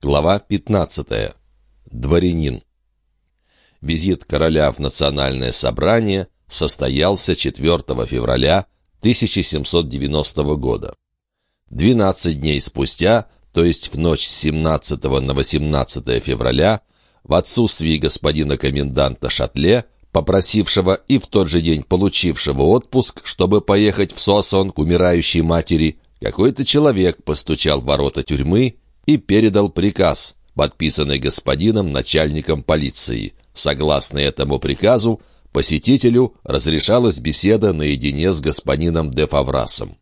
Глава 15. Дворянин. Визит короля в национальное собрание состоялся 4 февраля 1790 года. 12 дней спустя, то есть в ночь с 17 на 18 февраля, в отсутствии господина коменданта Шатле, попросившего и в тот же день получившего отпуск, чтобы поехать в Сосон к умирающей матери, какой-то человек постучал в ворота тюрьмы и передал приказ, подписанный господином начальником полиции. Согласно этому приказу, посетителю разрешалась беседа наедине с господином де Фаврасом.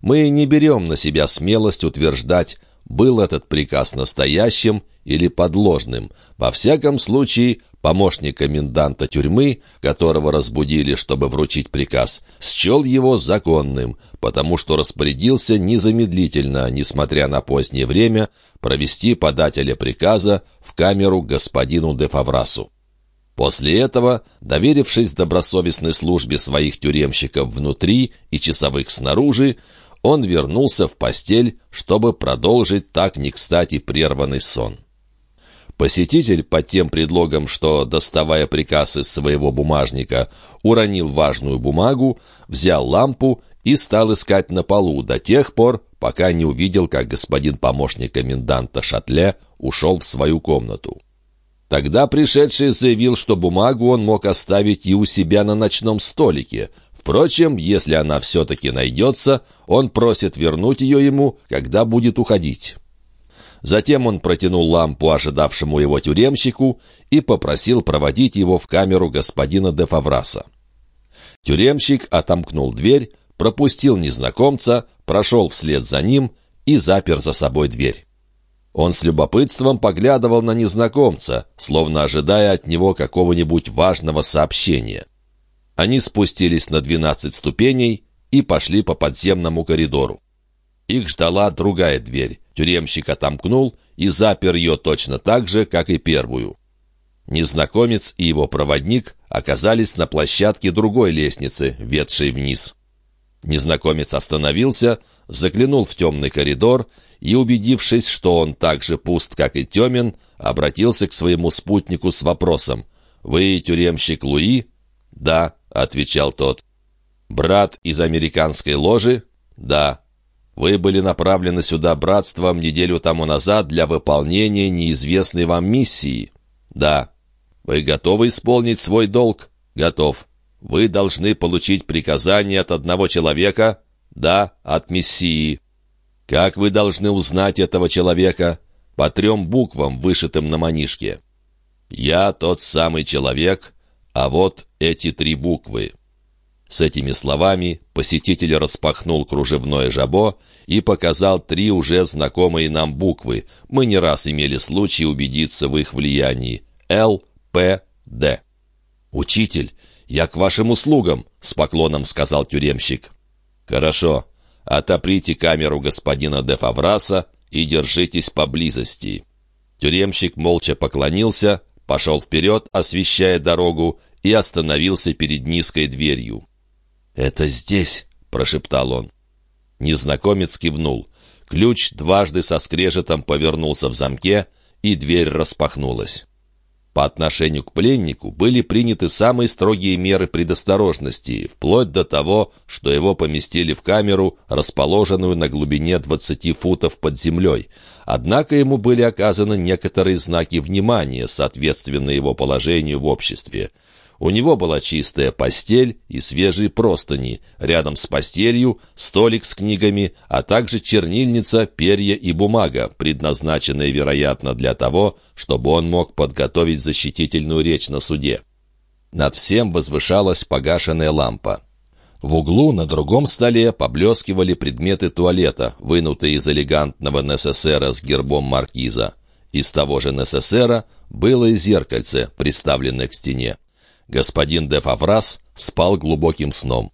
Мы не берем на себя смелость утверждать, был этот приказ настоящим или подложным. Во всяком случае, помощник коменданта тюрьмы, которого разбудили, чтобы вручить приказ, счел его законным, потому что распорядился незамедлительно, несмотря на позднее время, провести подателя приказа в камеру господину де Фаврасу. После этого, доверившись добросовестной службе своих тюремщиков внутри и часовых снаружи, он вернулся в постель, чтобы продолжить так не кстати прерванный сон. Посетитель, под тем предлогом, что, доставая приказ из своего бумажника, уронил важную бумагу, взял лампу и стал искать на полу до тех пор, пока не увидел, как господин помощник коменданта Шатле ушел в свою комнату. Тогда пришедший заявил, что бумагу он мог оставить и у себя на ночном столике. Впрочем, если она все-таки найдется, он просит вернуть ее ему, когда будет уходить. Затем он протянул лампу ожидавшему его тюремщику и попросил проводить его в камеру господина де Фавраса. Тюремщик отомкнул дверь, пропустил незнакомца, прошел вслед за ним и запер за собой дверь. Он с любопытством поглядывал на незнакомца, словно ожидая от него какого-нибудь важного сообщения. Они спустились на двенадцать ступеней и пошли по подземному коридору. Их ждала другая дверь. Тюремщик отомкнул и запер ее точно так же, как и первую. Незнакомец и его проводник оказались на площадке другой лестницы, ведшей вниз. Незнакомец остановился, заглянул в темный коридор и, убедившись, что он так же пуст, как и темен, обратился к своему спутнику с вопросом. «Вы тюремщик Луи?» «Да», — отвечал тот. «Брат из американской ложи?» «Да». Вы были направлены сюда братством неделю тому назад для выполнения неизвестной вам миссии. Да. Вы готовы исполнить свой долг? Готов. Вы должны получить приказание от одного человека? Да, от Мессии. Как вы должны узнать этого человека? По трем буквам, вышитым на манишке. Я тот самый человек, а вот эти три буквы. С этими словами посетитель распахнул кружевное жабо и показал три уже знакомые нам буквы. Мы не раз имели случай убедиться в их влиянии. Л, П, Д. «Учитель, я к вашим услугам», — с поклоном сказал тюремщик. «Хорошо. Отоприте камеру господина де Фавраса и держитесь поблизости». Тюремщик молча поклонился, пошел вперед, освещая дорогу, и остановился перед низкой дверью. «Это здесь», — прошептал он. Незнакомец кивнул. Ключ дважды со скрежетом повернулся в замке, и дверь распахнулась. По отношению к пленнику были приняты самые строгие меры предосторожности, вплоть до того, что его поместили в камеру, расположенную на глубине 20 футов под землей. Однако ему были оказаны некоторые знаки внимания, соответственно его положению в обществе. У него была чистая постель и свежие простыни. Рядом с постелью столик с книгами, а также чернильница, перья и бумага, предназначенная, вероятно, для того, чтобы он мог подготовить защитительную речь на суде. Над всем возвышалась погашенная лампа. В углу на другом столе поблескивали предметы туалета, вынутые из элегантного НССРа с гербом маркиза. Из того же НССРа было и зеркальце, приставленное к стене. Господин де Фаврас спал глубоким сном.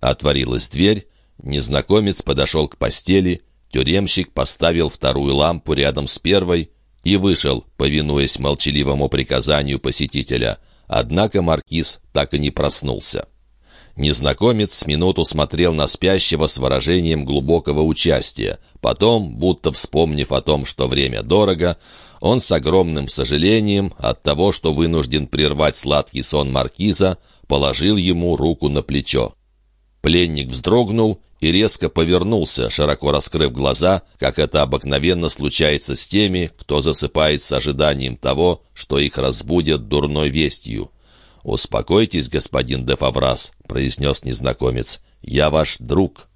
Отворилась дверь, незнакомец подошел к постели, тюремщик поставил вторую лампу рядом с первой и вышел, повинуясь молчаливому приказанию посетителя. Однако маркиз так и не проснулся. Незнакомец с минуту смотрел на спящего с выражением глубокого участия. Потом, будто вспомнив о том, что время дорого, он с огромным сожалением от того, что вынужден прервать сладкий сон маркиза, положил ему руку на плечо. Пленник вздрогнул и резко повернулся, широко раскрыв глаза, как это обыкновенно случается с теми, кто засыпает с ожиданием того, что их разбудят дурной вестью. «Успокойтесь, господин де Фаврас», — произнес незнакомец. «Я ваш друг».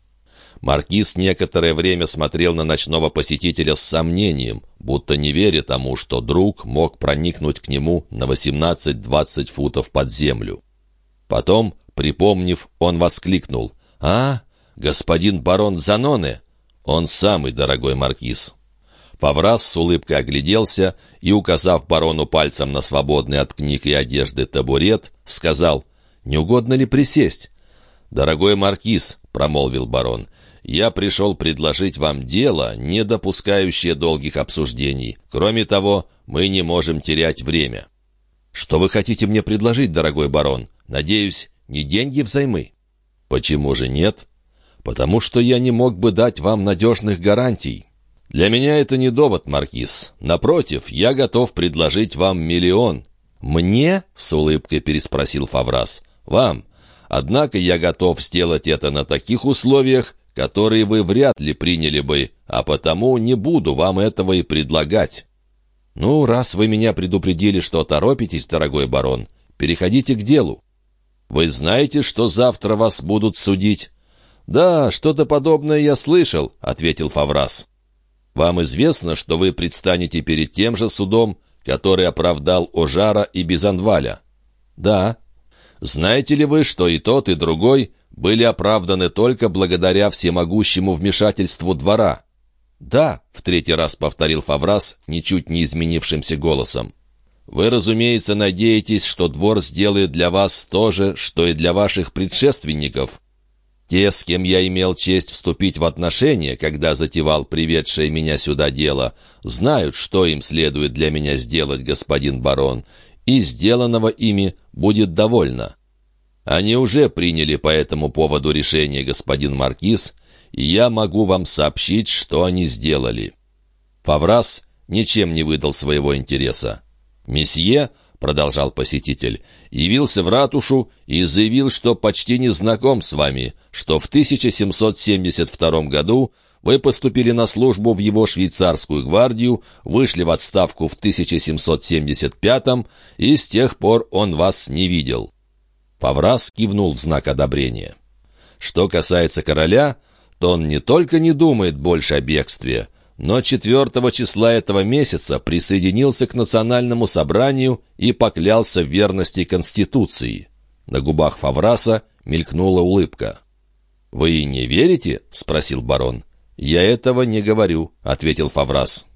Маркиз некоторое время смотрел на ночного посетителя с сомнением, будто не веря тому, что друг мог проникнуть к нему на 18-20 футов под землю. Потом, припомнив, он воскликнул. «А, господин барон Заноне!» «Он самый дорогой маркиз». Фаврас с улыбкой огляделся и, указав барону пальцем на свободный от книг и одежды табурет, сказал, «Не угодно ли присесть?» «Дорогой маркиз», — промолвил барон, «я пришел предложить вам дело, не допускающее долгих обсуждений. Кроме того, мы не можем терять время». «Что вы хотите мне предложить, дорогой барон? Надеюсь, не деньги взаймы?» «Почему же нет?» «Потому что я не мог бы дать вам надежных гарантий». «Для меня это не довод, Маркиз. Напротив, я готов предложить вам миллион». «Мне?» — с улыбкой переспросил Фаврас. «Вам. Однако я готов сделать это на таких условиях, которые вы вряд ли приняли бы, а потому не буду вам этого и предлагать». «Ну, раз вы меня предупредили, что торопитесь, дорогой барон, переходите к делу». «Вы знаете, что завтра вас будут судить?» «Да, что-то подобное я слышал», — ответил Фаврас. Вам известно, что вы предстанете перед тем же судом, который оправдал Ожара и Бизанваля?» «Да». «Знаете ли вы, что и тот, и другой были оправданы только благодаря всемогущему вмешательству двора?» «Да», — в третий раз повторил Фаврас, ничуть не изменившимся голосом. «Вы, разумеется, надеетесь, что двор сделает для вас то же, что и для ваших предшественников, те, с кем я имел честь вступить в отношения, когда затевал приведшее меня сюда дело, знают, что им следует для меня сделать, господин барон, и сделанного ими будет довольно. Они уже приняли по этому поводу решение, господин маркиз, и я могу вам сообщить, что они сделали». Фаврас ничем не выдал своего интереса. Месье — продолжал посетитель, — явился в ратушу и заявил, что почти не знаком с вами, что в 1772 году вы поступили на службу в его швейцарскую гвардию, вышли в отставку в 1775 и с тех пор он вас не видел». Фаврас кивнул в знак одобрения. «Что касается короля, то он не только не думает больше о бегстве, но 4 числа этого месяца присоединился к национальному собранию и поклялся в верности Конституции. На губах Фавраса мелькнула улыбка. «Вы не верите?» — спросил барон. «Я этого не говорю», — ответил Фаврас.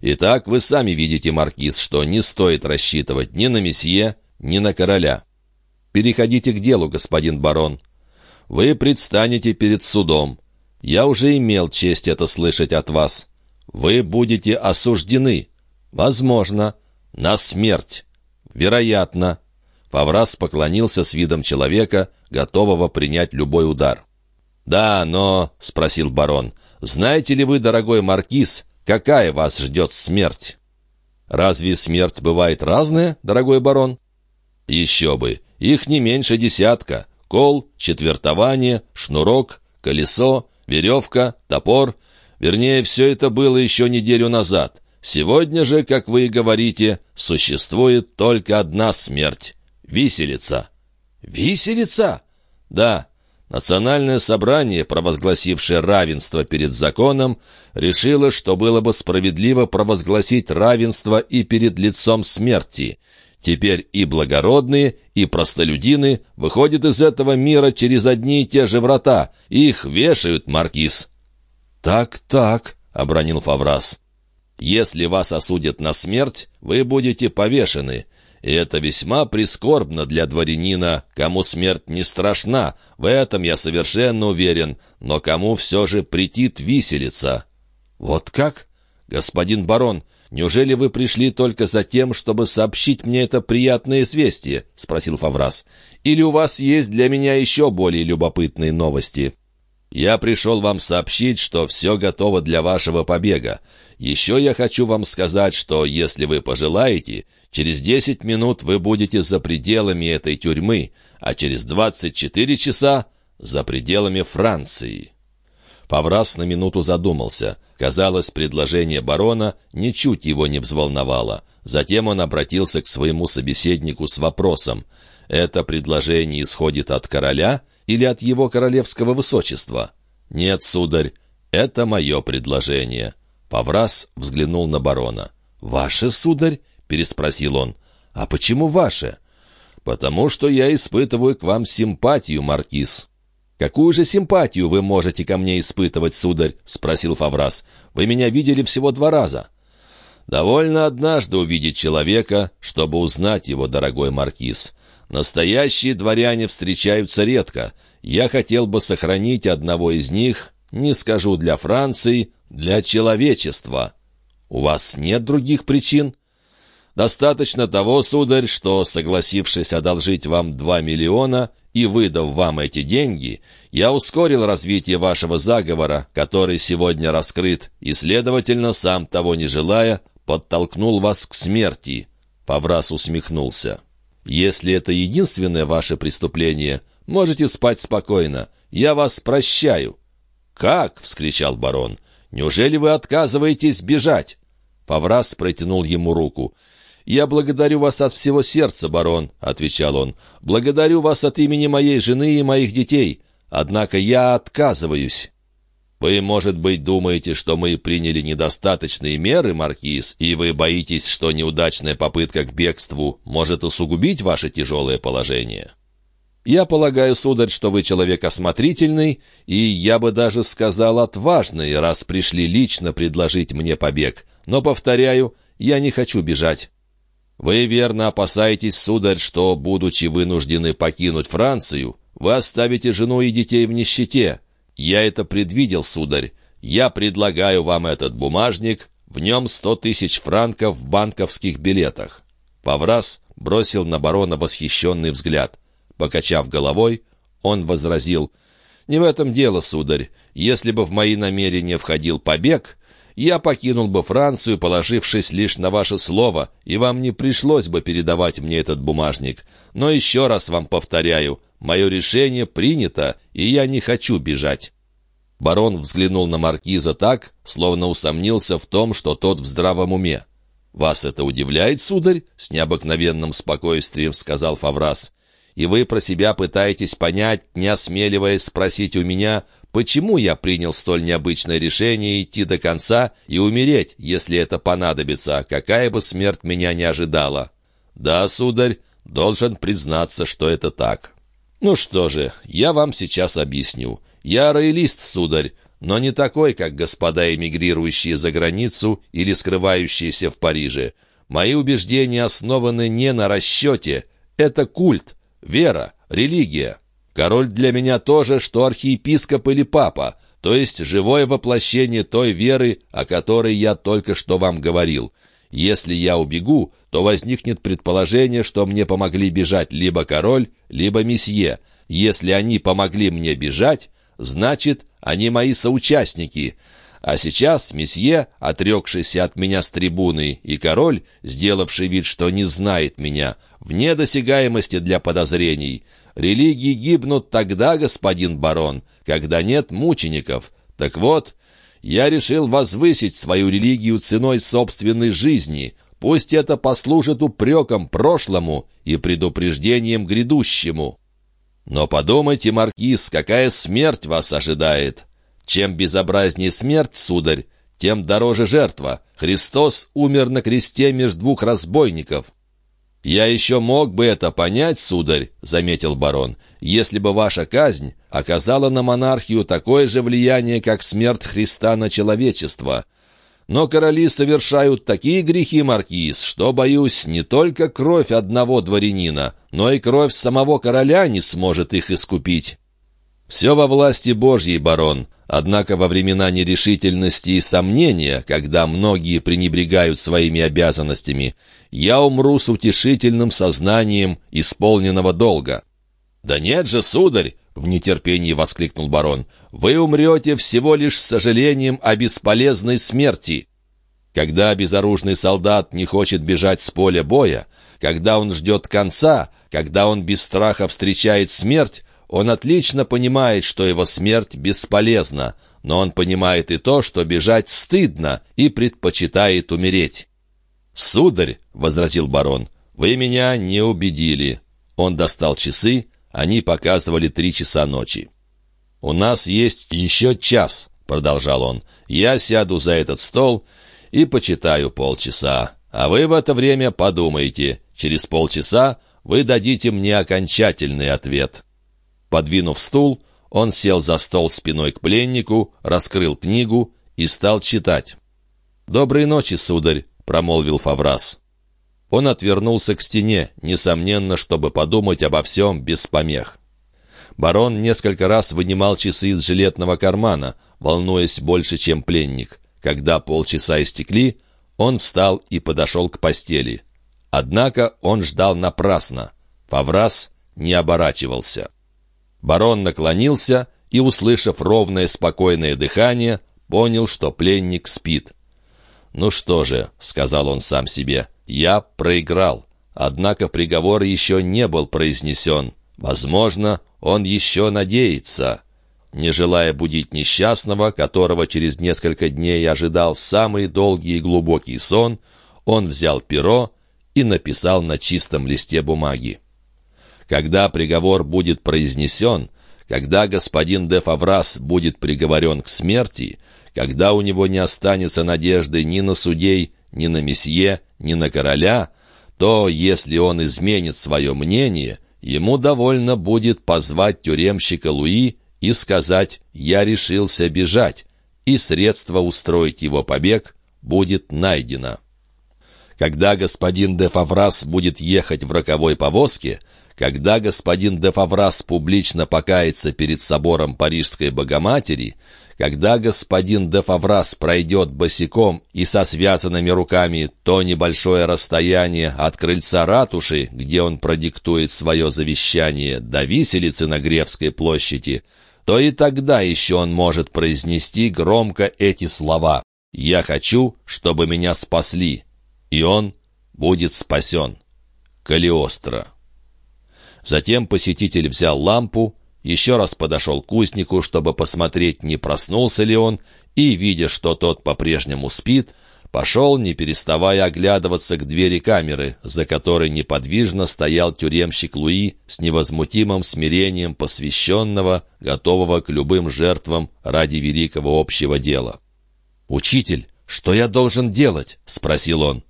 «Итак, вы сами видите, Маркиз, что не стоит рассчитывать ни на месье, ни на короля. Переходите к делу, господин барон. Вы предстанете перед судом. Я уже имел честь это слышать от вас. Вы будете осуждены. Возможно. На смерть. Вероятно. Фаврас поклонился с видом человека, готового принять любой удар. «Да, но...» — спросил барон. «Знаете ли вы, дорогой маркиз, какая вас ждет смерть?» «Разве смерть бывает разная, дорогой барон?» «Еще бы! Их не меньше десятка. Кол, четвертование, шнурок, колесо, веревка, топор — Вернее, все это было еще неделю назад. Сегодня же, как вы и говорите, существует только одна смерть — виселица. Виселица? Да. Национальное собрание, провозгласившее равенство перед законом, решило, что было бы справедливо провозгласить равенство и перед лицом смерти. Теперь и благородные, и простолюдины выходят из этого мира через одни и те же врата. Их вешают, маркиз. «Так, так», — обронил Фаврас. «Если вас осудят на смерть, вы будете повешены. И это весьма прискорбно для дворянина, кому смерть не страшна, в этом я совершенно уверен, но кому все же претит виселица». «Вот как?» «Господин барон, неужели вы пришли только за тем, чтобы сообщить мне это приятное известие?» — спросил Фаврас. «Или у вас есть для меня еще более любопытные новости?» «Я пришел вам сообщить, что все готово для вашего побега. Еще я хочу вам сказать, что, если вы пожелаете, через десять минут вы будете за пределами этой тюрьмы, а через двадцать четыре часа — за пределами Франции». Паврас на минуту задумался. Казалось, предложение барона ничуть его не взволновало. Затем он обратился к своему собеседнику с вопросом. «Это предложение исходит от короля или от его королевского высочества?» «Нет, сударь, это мое предложение». Паврас взглянул на барона. «Ваше, сударь?» — переспросил он. «А почему ваше?» «Потому что я испытываю к вам симпатию, маркиз». «Какую же симпатию вы можете ко мне испытывать, сударь?» — спросил Фаврас. «Вы меня видели всего два раза». «Довольно однажды увидеть человека, чтобы узнать его, дорогой маркиз. Настоящие дворяне встречаются редко. Я хотел бы сохранить одного из них, не скажу для Франции, для человечества. У вас нет других причин?» Достаточно того, сударь, что, согласившись одолжить вам два миллиона и выдав вам эти деньги, я ускорил развитие вашего заговора, который сегодня раскрыт, и, следовательно, сам того не желая, подтолкнул вас к смерти». Фаврас усмехнулся. «Если это единственное ваше преступление, можете спать спокойно. Я вас прощаю». «Как?» — вскричал барон. «Неужели вы отказываетесь бежать?» Фаврас протянул ему руку. «Я благодарю вас от всего сердца, барон», — отвечал он. «Благодарю вас от имени моей жены и моих детей. Однако я отказываюсь». «Вы, может быть, думаете, что мы приняли недостаточные меры, Маркиз, и вы боитесь, что неудачная попытка к бегству может усугубить ваше тяжелое положение?» «Я полагаю, сударь, что вы человек осмотрительный, и, я бы даже сказал, отважный, раз пришли лично предложить мне побег. Но, повторяю, я не хочу бежать. Вы верно опасаетесь, сударь, что, будучи вынуждены покинуть Францию, вы оставите жену и детей в нищете. Я это предвидел, сударь. Я предлагаю вам этот бумажник, в нем сто тысяч франков в банковских билетах». Паврас бросил на барона восхищенный взгляд. Покачав головой, он возразил, «Не в этом дело, сударь. Если бы в мои намерения входил побег, я покинул бы Францию, положившись лишь на ваше слово, и вам не пришлось бы передавать мне этот бумажник. Но еще раз вам повторяю, мое решение принято, и я не хочу бежать». Барон взглянул на маркиза так, словно усомнился в том, что тот в здравом уме. «Вас это удивляет, сударь?» — с необыкновенным спокойствием сказал Фаврас и вы про себя пытаетесь понять, не осмеливаясь спросить у меня, почему я принял столь необычное решение идти до конца и умереть, если это понадобится, какая бы смерть меня не ожидала. Да, сударь, должен признаться, что это так. Ну что же, я вам сейчас объясню. Я роялист, сударь, но не такой, как господа эмигрирующие за границу или скрывающиеся в Париже. Мои убеждения основаны не на расчете. Это культ, Вера, религия. Король для меня тоже, что архиепископ или папа, то есть живое воплощение той веры, о которой я только что вам говорил. Если я убегу, то возникнет предположение, что мне помогли бежать либо король, либо месье. Если они помогли мне бежать, значит, они мои соучастники. А сейчас месье, отрекшийся от меня с трибуны, и король, сделавший вид, что не знает меня, вне досягаемости для подозрений. Религии гибнут тогда, господин барон, когда нет мучеников. Так вот, я решил возвысить свою религию ценой собственной жизни. Пусть это послужит упреком прошлому и предупреждением грядущему. Но подумайте, маркиз, какая смерть вас ожидает. Чем безобразнее смерть, сударь, тем дороже жертва. Христос умер на кресте между двух разбойников. «Я еще мог бы это понять, сударь», — заметил барон, «если бы ваша казнь оказала на монархию такое же влияние, как смерть Христа на человечество. Но короли совершают такие грехи, маркиз, что, боюсь, не только кровь одного дворянина, но и кровь самого короля не сможет их искупить». «Все во власти Божьей, барон. Однако во времена нерешительности и сомнения, когда многие пренебрегают своими обязанностями, я умру с утешительным сознанием исполненного долга». «Да нет же, сударь!» — в нетерпении воскликнул барон. «Вы умрете всего лишь с сожалением о бесполезной смерти». Когда безоружный солдат не хочет бежать с поля боя, когда он ждет конца, когда он без страха встречает смерть, он отлично понимает, что его смерть бесполезна, но он понимает и то, что бежать стыдно и предпочитает умереть. «Сударь», — возразил барон, — «вы меня не убедили». Он достал часы, они показывали три часа ночи. «У нас есть еще час», — продолжал он. «Я сяду за этот стол и почитаю полчаса, а вы в это время подумайте. Через полчаса вы дадите мне окончательный ответ». Подвинув стул, он сел за стол спиной к пленнику, раскрыл книгу и стал читать. «Доброй ночи, сударь», — промолвил Фаврас. Он отвернулся к стене, несомненно, чтобы подумать обо всем без помех. Барон несколько раз вынимал часы из жилетного кармана, волнуясь больше, чем пленник. Когда полчаса истекли, он встал и подошел к постели. Однако он ждал напрасно. Фаврас не оборачивался. Барон наклонился и, услышав ровное спокойное дыхание, понял, что пленник спит. «Ну что же», — сказал он сам себе, — «я проиграл». Однако приговор еще не был произнесен. Возможно, он еще надеется. Не желая будить несчастного, которого через несколько дней ожидал самый долгий и глубокий сон, он взял перо и написал на чистом листе бумаги. Когда приговор будет произнесен, когда господин де Фаврас будет приговорен к смерти, когда у него не останется надежды ни на судей, ни на месье, ни на короля, то, если он изменит свое мнение, ему довольно будет позвать тюремщика Луи и сказать «я решился бежать», и средство устроить его побег будет найдено. Когда господин де Фаврас будет ехать в роковой повозке, когда господин де Фаврас публично покается перед собором Парижской Богоматери, когда господин де Фаврас пройдет босиком и со связанными руками то небольшое расстояние от крыльца ратуши, где он продиктует свое завещание, до виселицы на Гревской площади, то и тогда еще он может произнести громко эти слова «Я хочу, чтобы меня спасли», и он будет спасен. Калиостро. Затем посетитель взял лампу, еще раз подошел к кузнику, чтобы посмотреть, не проснулся ли он, и, видя, что тот по-прежнему спит, пошел, не переставая оглядываться к двери камеры, за которой неподвижно стоял тюремщик Луи с невозмутимым смирением посвященного, готового к любым жертвам ради великого общего дела. «Учитель, что я должен делать?» — спросил он.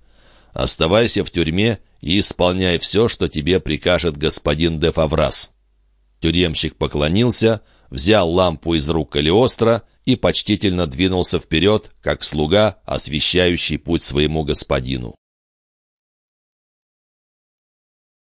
«Оставайся в тюрьме и исполняй все, что тебе прикажет господин де Фаврас». Тюремщик поклонился, взял лампу из рук Калиостро и почтительно двинулся вперед, как слуга, освещающий путь своему господину.